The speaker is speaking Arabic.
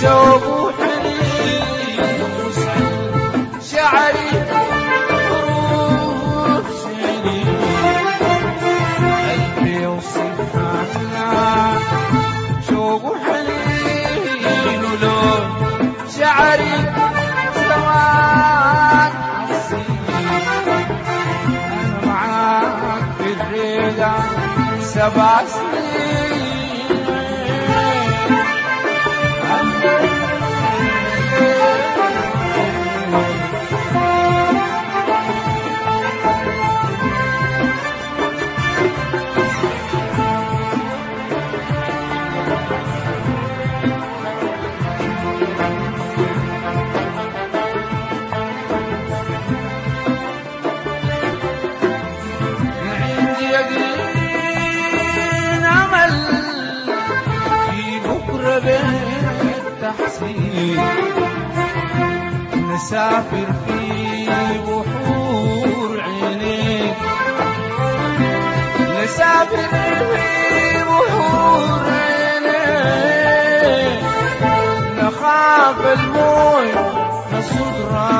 شوق وحنين وسعد شعري سواك أنا معاك في الريقة التحسين نسافر في بحور عينيك. نسافر في بحور عينيك. نخاف الموت نصد راجعين